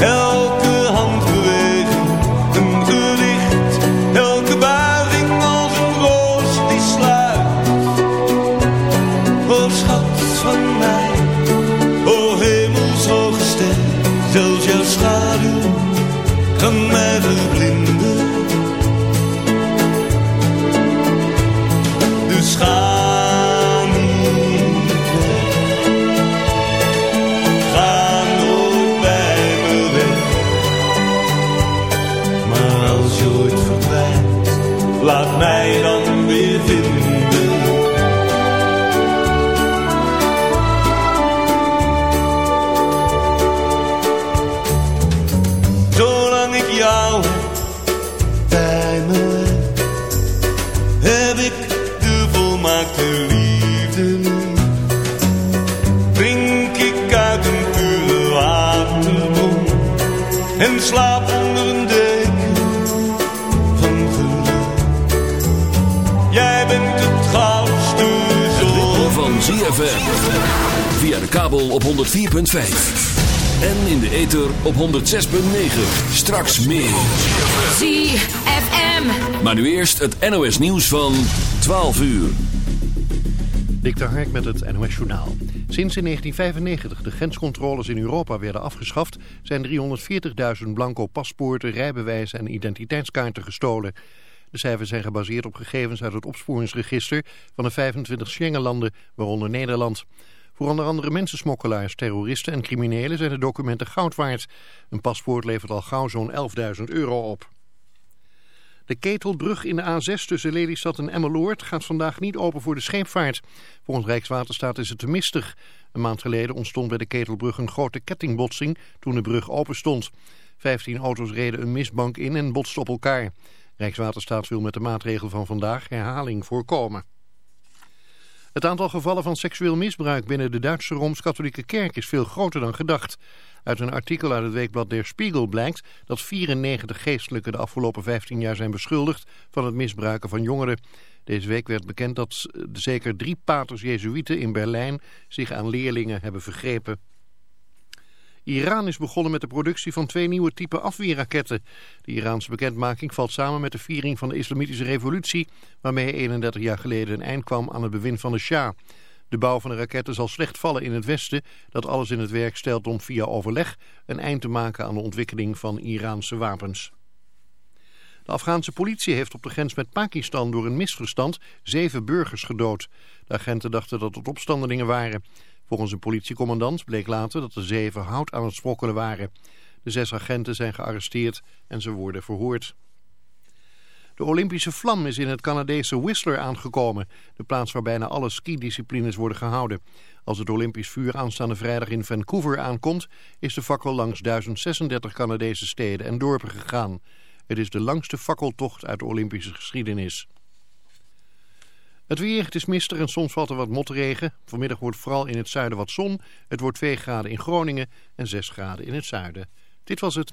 Help. Kabel op 104.5. En in de ether op 106.9. Straks meer. ZFM. Maar nu eerst het NOS nieuws van 12 uur. Dikter Hark met het NOS Journaal. Sinds in 1995 de grenscontroles in Europa werden afgeschaft... zijn 340.000 blanco paspoorten, rijbewijzen en identiteitskaarten gestolen. De cijfers zijn gebaseerd op gegevens uit het opsporingsregister... van de 25 Schengenlanden, waaronder Nederland. Voor onder andere mensensmokkelaars, terroristen en criminelen zijn de documenten goud waard. Een paspoort levert al gauw zo'n 11.000 euro op. De ketelbrug in de A6 tussen Lelystad en Emmeloord gaat vandaag niet open voor de scheepvaart. Volgens Rijkswaterstaat is het te mistig. Een maand geleden ontstond bij de ketelbrug een grote kettingbotsing toen de brug open stond. Vijftien auto's reden een mistbank in en botsten op elkaar. Rijkswaterstaat wil met de maatregel van vandaag herhaling voorkomen. Het aantal gevallen van seksueel misbruik binnen de Duitse Rooms-Katholieke Kerk is veel groter dan gedacht. Uit een artikel uit het weekblad Der Spiegel blijkt dat 94 geestelijken de afgelopen 15 jaar zijn beschuldigd van het misbruiken van jongeren. Deze week werd bekend dat zeker drie paters Jezuïeten in Berlijn zich aan leerlingen hebben vergrepen. Iran is begonnen met de productie van twee nieuwe typen afweerraketten. De Iraanse bekendmaking valt samen met de viering van de islamitische revolutie... waarmee 31 jaar geleden een eind kwam aan het bewind van de Shah. De bouw van de raketten zal slecht vallen in het Westen... dat alles in het werk stelt om via overleg een eind te maken aan de ontwikkeling van Iraanse wapens. De Afghaanse politie heeft op de grens met Pakistan door een misverstand zeven burgers gedood. De agenten dachten dat het opstandelingen waren... Volgens een politiecommandant bleek later dat de zeven hout aan het sprokkelen waren. De zes agenten zijn gearresteerd en ze worden verhoord. De Olympische vlam is in het Canadese Whistler aangekomen, de plaats waar bijna alle skidisciplines worden gehouden. Als het Olympisch vuur aanstaande vrijdag in Vancouver aankomt, is de fakkel langs 1036 Canadese steden en dorpen gegaan. Het is de langste fakkeltocht uit de Olympische geschiedenis. Het weer, het is mistig en soms valt er wat motregen. Vanmiddag wordt vooral in het zuiden wat zon. Het wordt 2 graden in Groningen en 6 graden in het zuiden. Dit was het.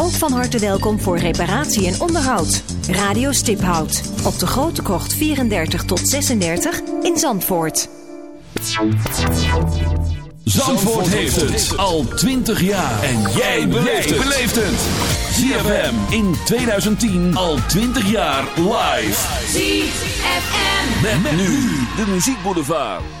ook van harte welkom voor reparatie en onderhoud. Radio Stiphout op de Grote Krocht 34 tot 36 in Zandvoort. Zandvoort heeft het al 20 jaar. En jij beleeft het. ZFM in 2010 al 20 jaar live. ZFM. Met, nu de muziekboulevard.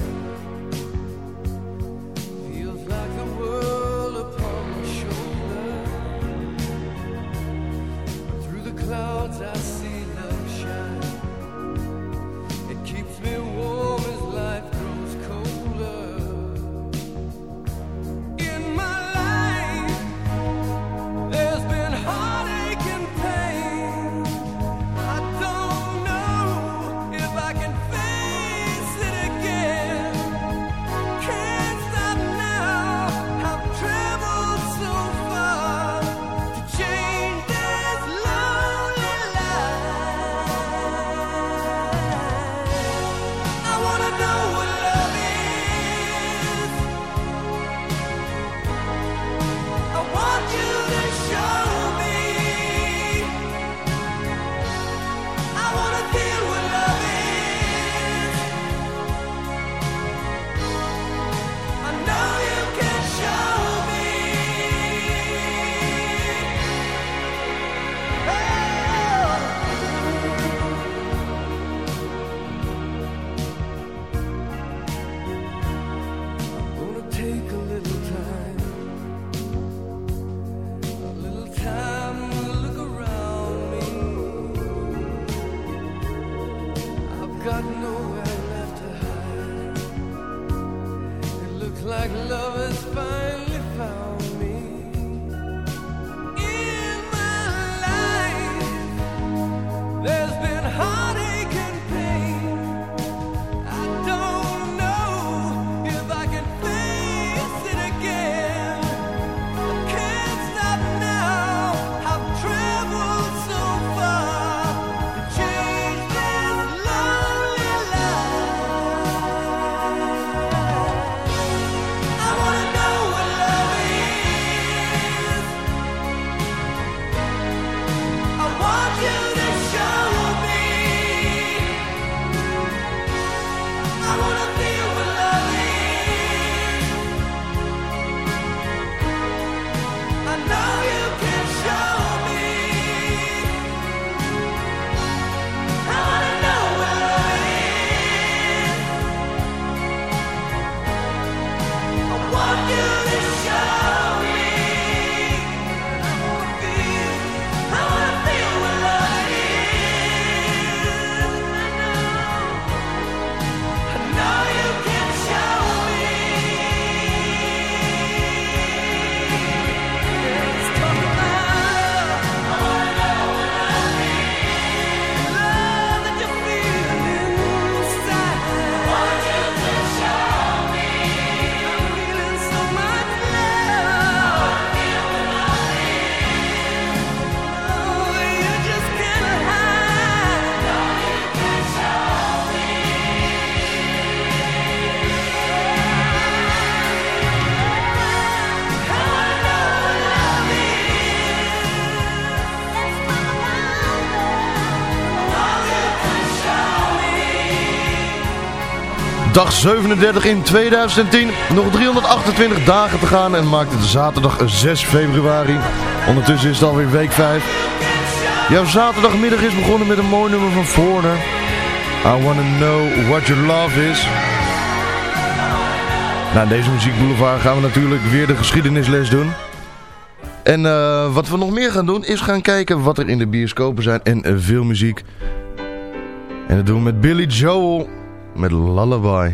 Dag 37 in 2010. Nog 328 dagen te gaan en maakt het zaterdag 6 februari. Ondertussen is het alweer week 5. Jouw zaterdagmiddag is begonnen met een mooi nummer van Foreigner. I Wanna Know What Your Love Is. Na deze muziekboulevard gaan we natuurlijk weer de geschiedenisles doen. En uh, wat we nog meer gaan doen is gaan kijken wat er in de bioscopen zijn en uh, veel muziek. En dat doen we met Billy Joel met Lullaby.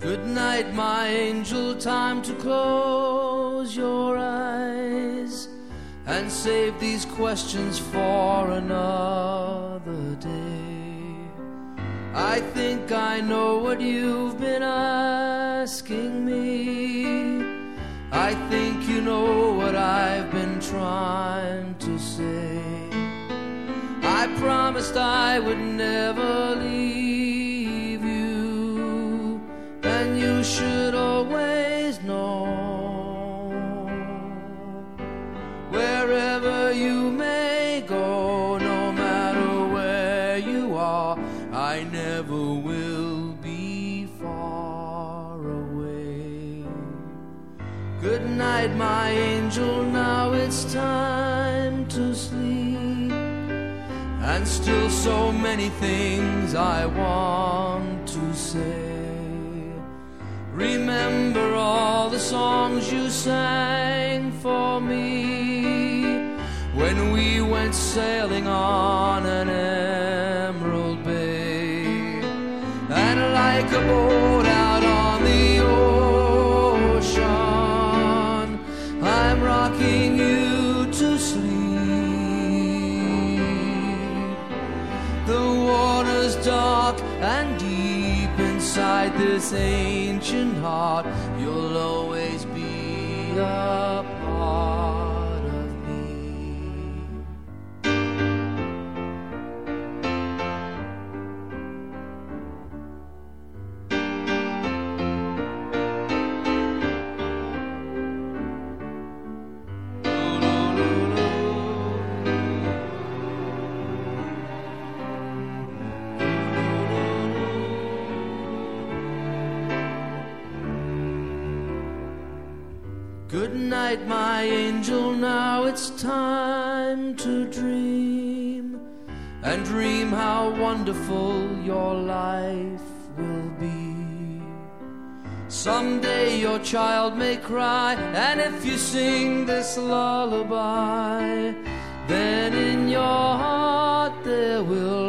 Good night, my angel, time to close your eyes and save these questions for another day. I think I know what you've been asking me. I think you know what I've been trying to say. I promised I would never leave you, and you should always know. Wherever you may go, night, my angel, now it's time to sleep. And still so many things I want to say. Remember all the songs you sang for me when we went sailing on an emerald bay. And like a boat dark and deep inside this ancient heart. You'll always be a part it's time to dream and dream how wonderful your life will be. Someday your child may cry, and if you sing this lullaby, then in your heart there will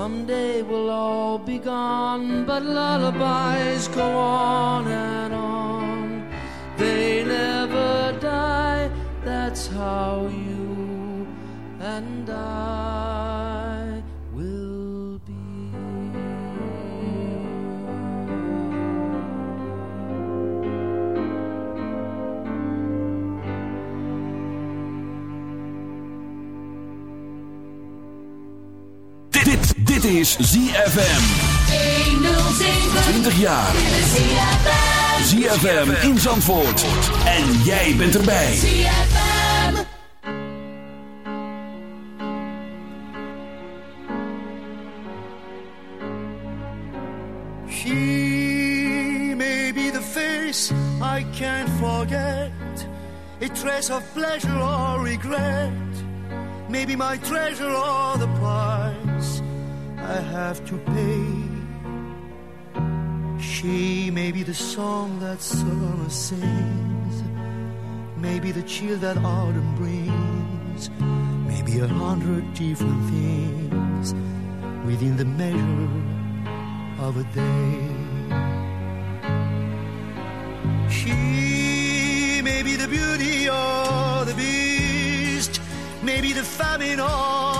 Someday we'll all be gone, but lullabies go on and on. They never die, that's how you and I is ZFM. 20 jaar. ZFM in Zandvoort. En jij bent erbij. She may be the face I can't forget, a trace of pleasure or regret, maybe my treasure or the price I have to pay. She may be the song that summer sings, maybe the chill that autumn brings, maybe a hundred different things within the measure of a day. She may be the beauty or the beast, maybe the famine or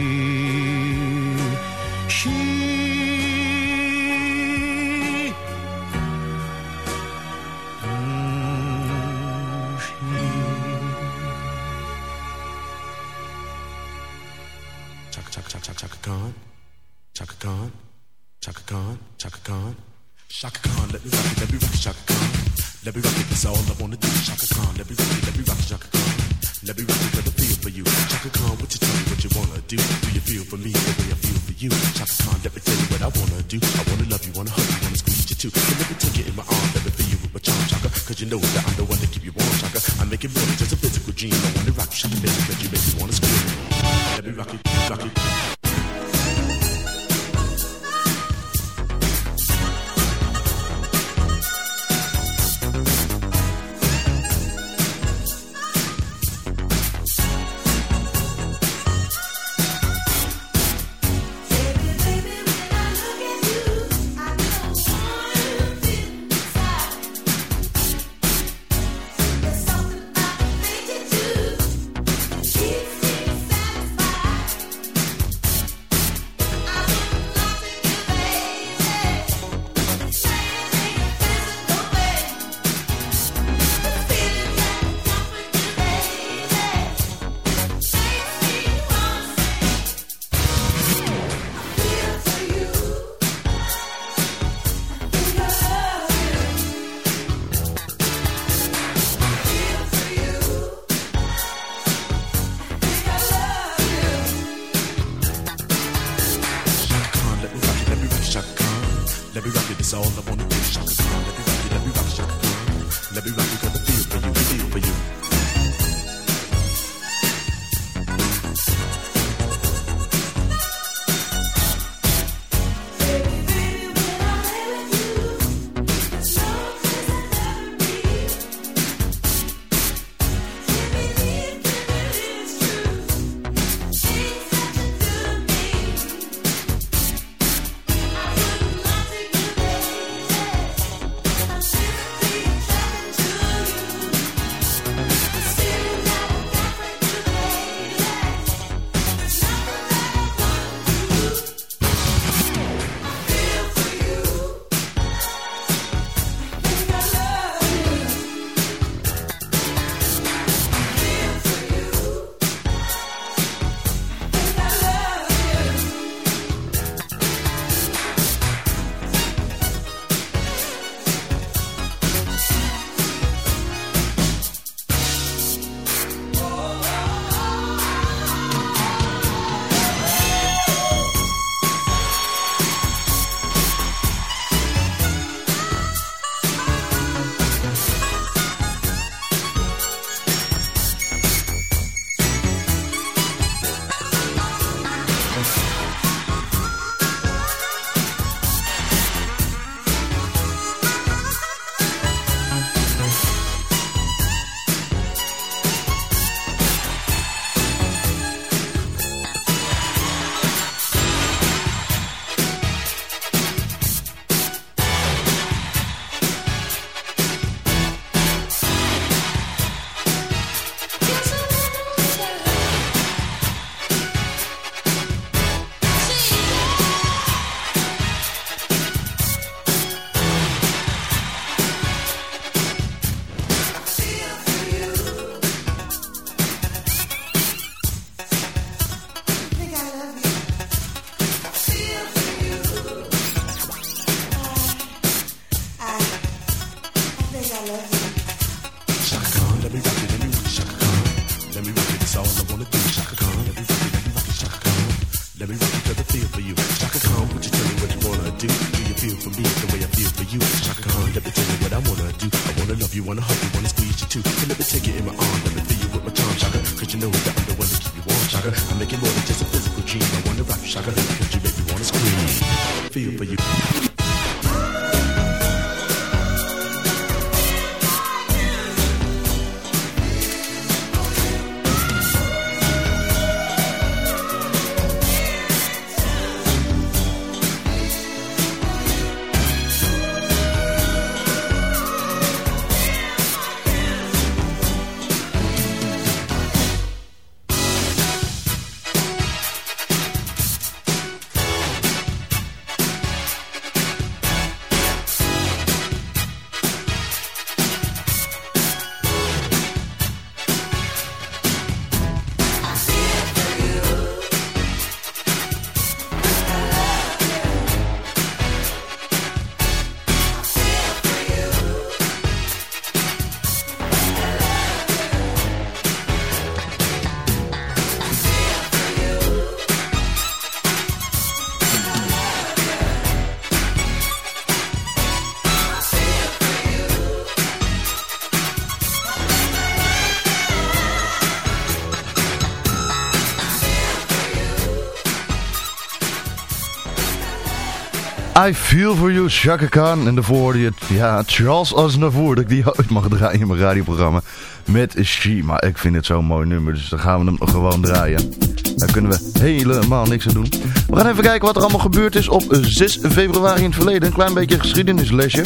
I Feel For You, Chaka Khan. En daarvoor hoorde je ja, Charles Aznavour, dat ik die ooit mag draaien in mijn radioprogramma. Met She. Maar ik vind het zo'n mooi nummer, dus dan gaan we hem gewoon draaien. Daar kunnen we helemaal niks aan doen. We gaan even kijken wat er allemaal gebeurd is op 6 februari in het verleden. Een klein beetje geschiedenislesje.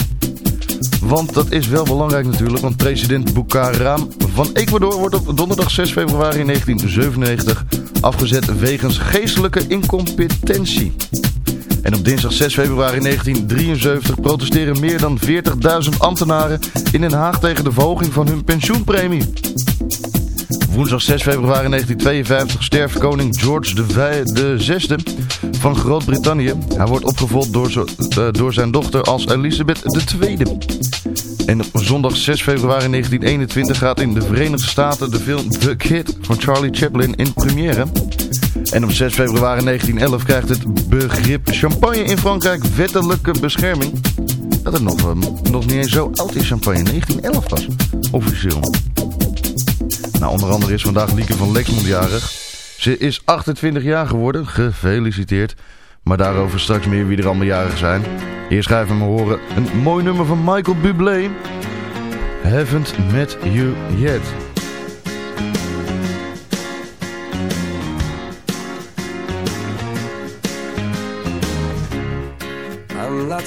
Want dat is wel belangrijk natuurlijk, want president Bucaram van Ecuador wordt op donderdag 6 februari 1997 afgezet wegens geestelijke incompetentie. En op dinsdag 6 februari 1973 protesteren meer dan 40.000 ambtenaren in Den Haag tegen de verhoging van hun pensioenpremie. Woensdag 6 februari 1952 sterft koning George VI van Groot-Brittannië. Hij wordt opgevolgd door, door zijn dochter als Elizabeth II. En op zondag 6 februari 1921 gaat in de Verenigde Staten de film The Kid van Charlie Chaplin in première. En op 6 februari 1911 krijgt het begrip champagne in Frankrijk wettelijke bescherming. Dat het nog, uh, nog niet eens zo oud is champagne. 1911 was officieel. Nou, onder andere is vandaag Lieke van Lexmond jarig. Ze is 28 jaar geworden. Gefeliciteerd. Maar daarover straks meer wie er allemaal jarig zijn. Eerst ga even horen een mooi nummer van Michael Bublé. Haven't Met You Yet.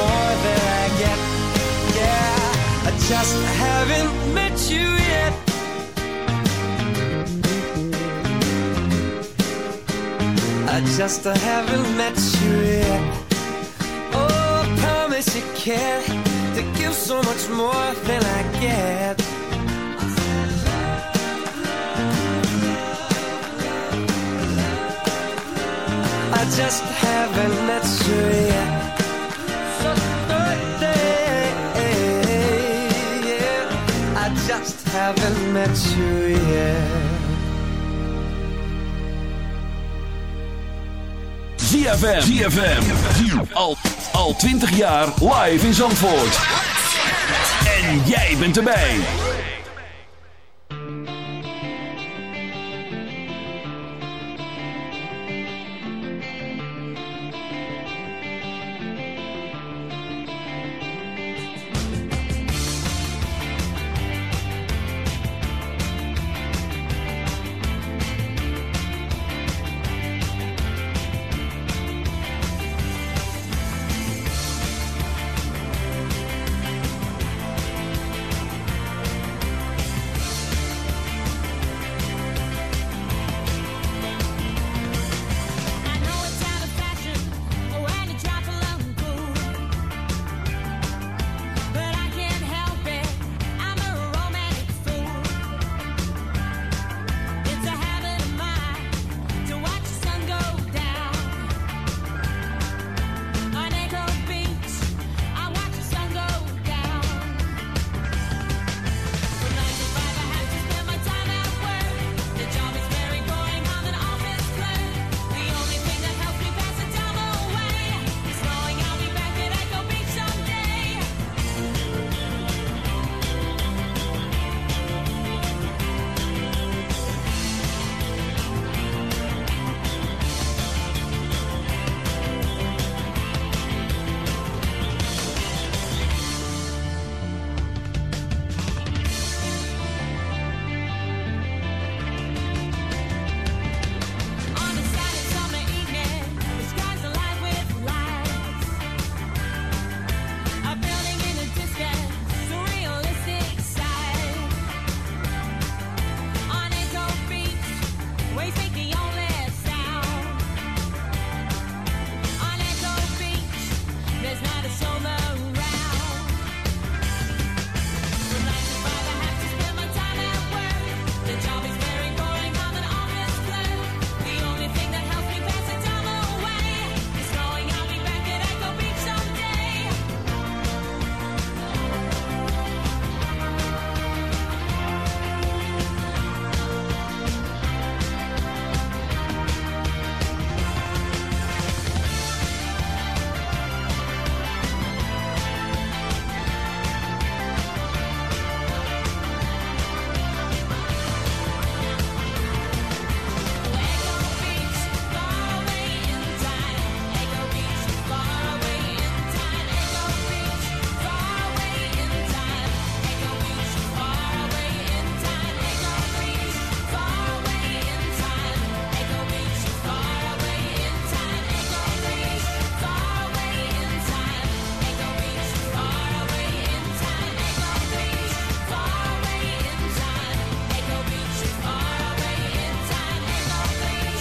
more than I get. Yeah, I just haven't met you yet. I just haven't met you yet. Oh, I promise you can to give so much more than I get. I just haven't met you yet. Just haven't met you yet. ZFM. ZFM. Al, al 20 jaar live in Zandvoort. En jij bent erbij.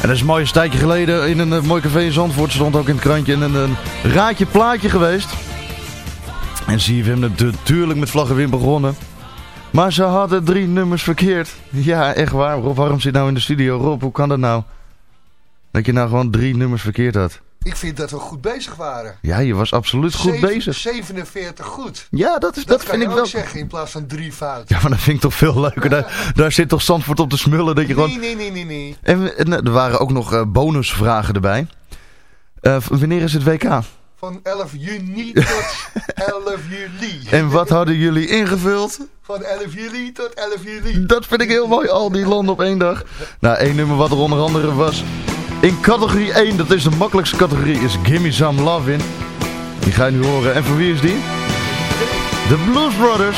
Dat is een mooie tijdje geleden in een uh, mooi café in Zandvoort. Stond ook in het krantje en een, een raadje plaatje geweest. En hem natuurlijk met vlaggenwind begonnen. Maar ze hadden drie nummers verkeerd. Ja, echt waar. Rob, waarom zit nou in de studio? Rob, hoe kan dat nou? Dat je nou gewoon drie nummers verkeerd had. Ik vind dat we goed bezig waren. Ja, je was absoluut goed bezig. 47 goed. Ja, dat, is, dat, dat vind ik wel. zeggen in plaats van drie fouten. Ja, maar dat vind ik toch veel leuker. Daar, daar zit toch Zandvoort op te smullen. Dat je nee, gewoon... nee, nee, nee, nee. En, en er waren ook nog uh, bonusvragen erbij. Uh, wanneer is het WK? Van 11 juni tot 11 juli. En wat hadden jullie ingevuld? Van 11 juli tot 11 juli. Dat vind ik heel mooi, al die landen op één dag. Nou, één nummer wat er onder andere was. In categorie 1, dat is de makkelijkste categorie, is Gimme Some Love In. Die ga je nu horen. En voor wie is die? De Blues Brothers.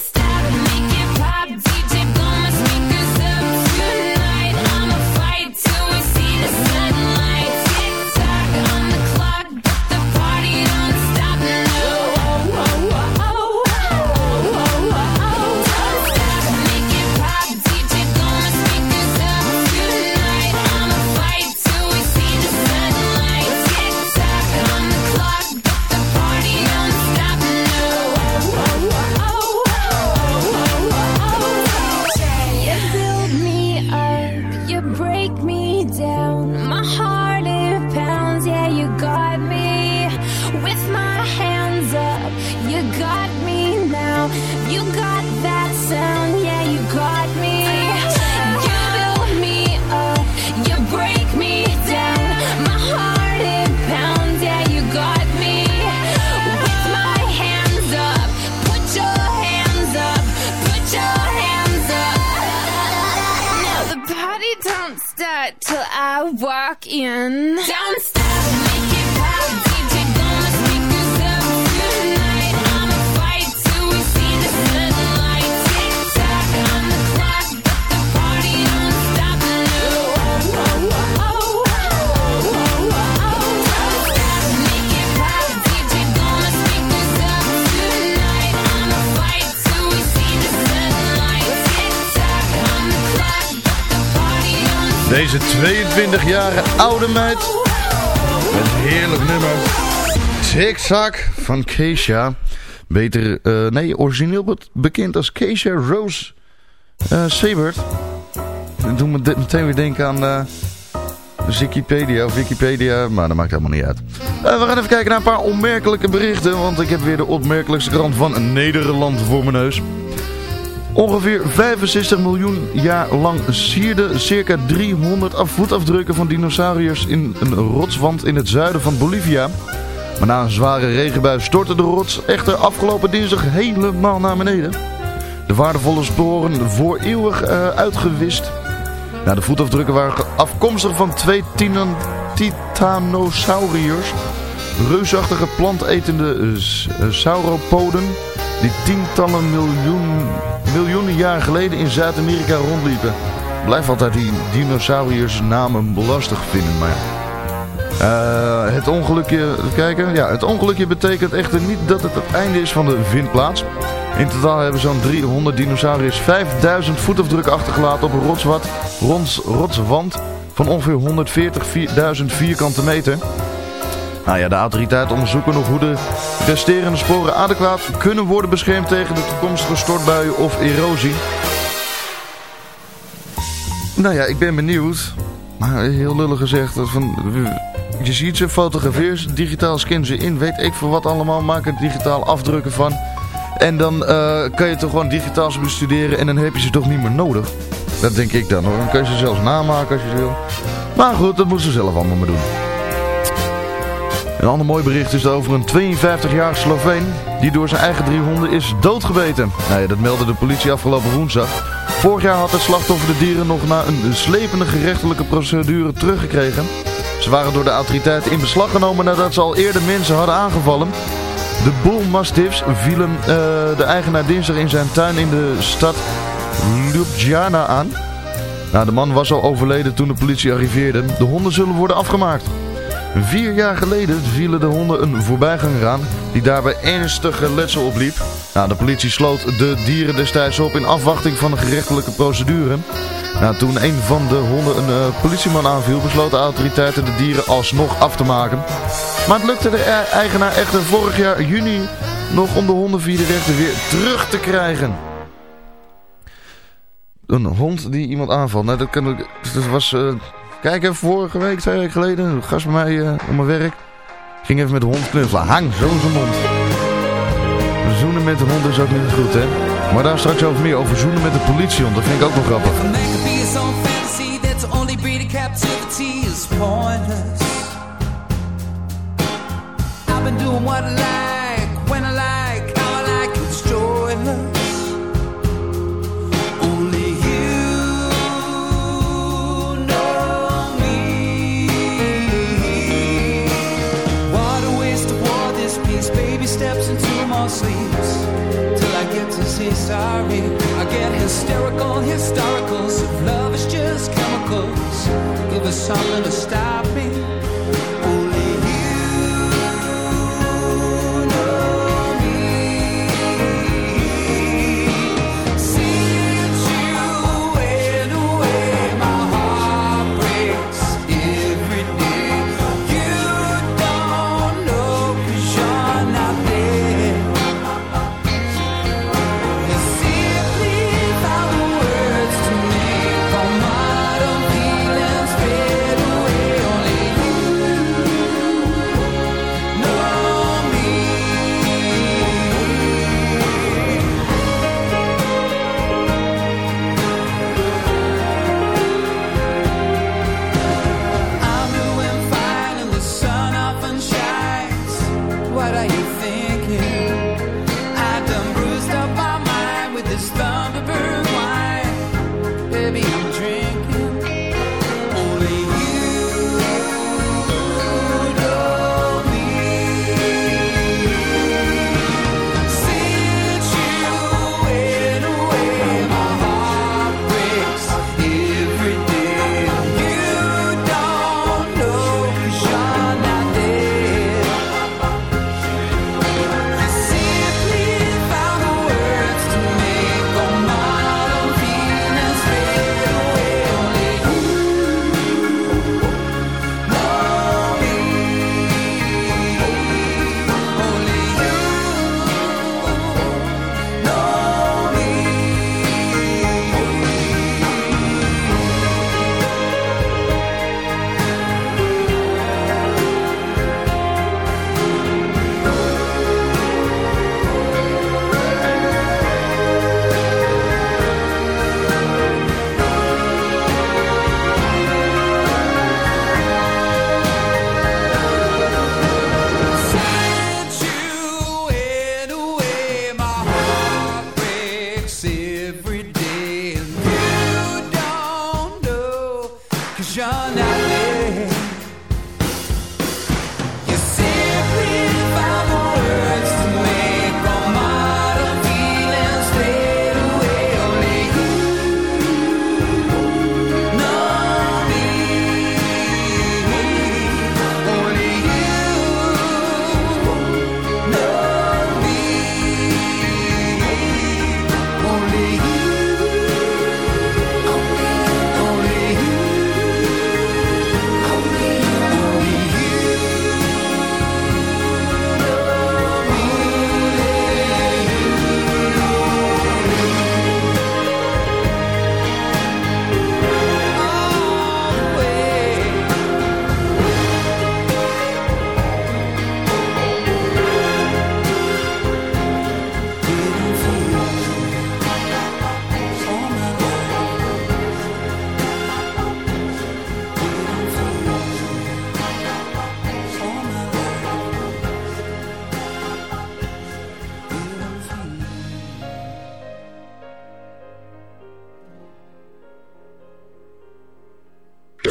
Don't start till I walk in. Don't stop, Deze 22 jarige oude meid. Met een heerlijk nummer. Zigzag van Keisha. Beter, eh, nee, origineel be- bekend als Keisha Rose uh, Sebert. Dat doet me meteen weer denken aan eh Wikipedia of Wikipedia, maar dat maakt helemaal niet uit. Eh, we gaan even kijken naar een paar opmerkelijke berichten, want ik heb weer de opmerkelijkste krant van Nederland voor mijn neus. Ongeveer 65 miljoen jaar lang sierden circa 300 af- voetafdrukken van dinosauriërs in een rotswand in het zuiden van Bolivia. Maar na een zware regenbui stortte de rots echter afgelopen dinsdag helemaal naar beneden. De waardevolle sporen voor eeuwig eh, uitgewist. Nou, de voetafdrukken waren afkomstig van twee titanosauriërs. Reusachtige plantetende eh, eh, sauropoden die tientallen miljoen, miljoenen jaar geleden in Zuid-Amerika rondliepen. Blijf altijd die dinosauriërs namen lastig vinden, maar. Eh, het ongelukje, kijken. Ja, het ongelukje betekent echter niet dat het het einde is van de vindplaats. In totaal hebben zo'n 300 dinosauriërs 5000 voetafdrukken achtergelaten op een rotswand van ongeveer 140.000 vierkante meter. Nou ja, de autoriteiten onderzoeken nog hoe de resterende sporen adequaat kunnen worden beschermd tegen de toekomstige stortbuien of erosie. Nou ja, ik ben benieuwd. Maar heel lullig gezegd, van, je ziet ze, fotografeer ze, digitaal scan ze in, weet ik voor wat allemaal, maak er digitaal afdrukken van. En dan eh, kan je toch gewoon digitaal bestuderen en dan heb je ze toch niet meer nodig. Dat denk ik dan hoor. Dan kun je ze zelfs namaken als je wil. Maar goed, dat moeten ze zelf allemaal maar doen. Een ander mooi bericht is over een 52-jarige Sloveen die door zijn eigen drie honden is doodgebeten. Nou ja, dat meldde de politie afgelopen woensdag. Vorig jaar had het slachtoffer de dieren nog na een slepende gerechtelijke procedure teruggekregen. Ze waren door de autoriteiten in beslag genomen nadat ze al eerder mensen hadden aangevallen. De Bull Mastiffs vielen uh, de eigenaar dinsdag in zijn tuin in de stad Ljubljana aan. Nou, de man was al overleden toen de politie arriveerde. De honden zullen worden afgemaakt. Vier jaar geleden vielen de honden een voorbijganger aan die daarbij ernstige letsel opliep. Nou, de politie sloot de dieren destijds op in afwachting van een gerechtelijke procedure. Nou, toen een van de honden een uh, politieman aanviel, besloten de autoriteiten de dieren alsnog af te maken. Maar het lukte de eigenaar echter vorig jaar juni nog om de hondenvierderechten weer terug te krijgen. Een hond die iemand aanvalt. Nou, dat, kan, was... Uh, Kijk even, vorige week, twee weken geleden, een gast bij mij uh, op mijn werk. Ging even met de hond knuffelen. Hang, zo zijn mond. Zoenen met de hond is ook niet goed, hè. Maar daar straks over meer. Over zoenen met de politiehond, dat vind ik ook nog grappig. I've been doing what historicals. of love is just chemicals, give us something to stop.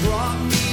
brought me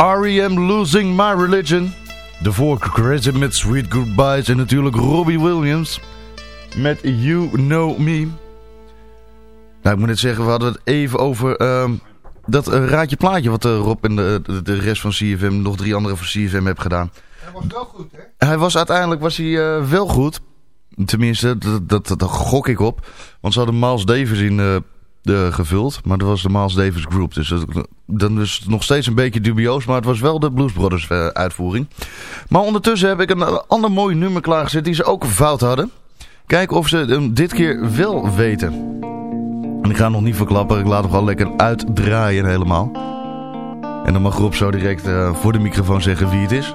R.E.M. Losing My Religion. De Chris met Sweet Goodbyes. En natuurlijk Robbie Williams met You Know Me. Nou, ik moet net zeggen, we hadden het even over ehm, dat raadje plaatje wat Rob en de, de, de, rest van CFM, nog drie andere van CFM hebben gedaan. Hij was wel goed, hè? Hij was uiteindelijk was hij, uh, wel goed. Tenminste, dat, dat, dat, gok ik op. Want ze hadden Miles Davis in de, gevuld. Maar dat was de Miles Davis Group. Dus dat, dan is nog steeds een beetje dubioos. Maar het was wel de Blues Brothers uh, uitvoering. Maar ondertussen heb ik een ander mooi nummer klaargezet die ze ook fout hadden. Kijken of ze hem dit keer wel weten. En ik ga nog niet verklappen. Ik laat hem gewoon lekker uitdraaien helemaal. En dan mag Rob zo direct uh, voor de microfoon zeggen wie het is.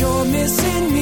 you're missing me,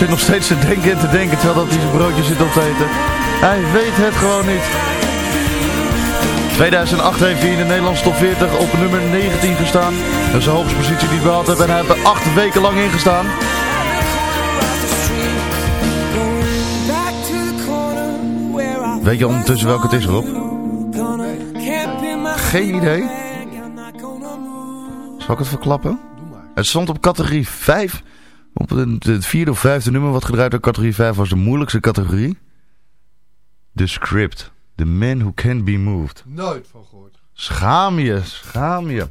zit nog steeds te denken en te denken terwijl dat hij zijn broodje zit op te eten. Hij weet het gewoon niet. 2008 heeft hij in de Nederlandse top 40 op nummer 19 gestaan. Dat is de hoogste positie die hij behaald heeft en hij heeft er acht weken lang in gestaan. back to the corner where I Weet je ondertussen welke het is, Rob? Geen idee. Zal ik het verklappen? Het stond op categorie 5. Op het vierde of vijfde nummer wat gedraaid door categorie 5 was de moeilijkste categorie. The Script. The Man Who Can't Be Moved. Nooit van gehoord. Schaam je, schaam je.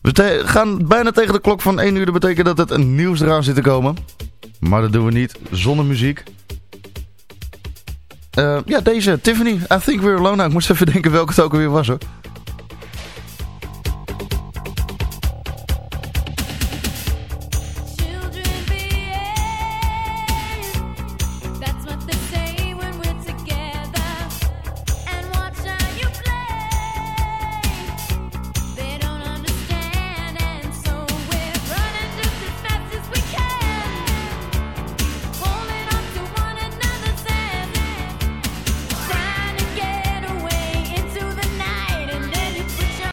We gaan bijna tegen de klok van 1 uur. Dat betekent dat het een nieuws eraan zit te komen. Maar dat doen we niet zonder muziek. Eh, ja, deze, Tiffany. I Think We're Alone. Nou, ik moest even denken welke het ook alweer was hoor.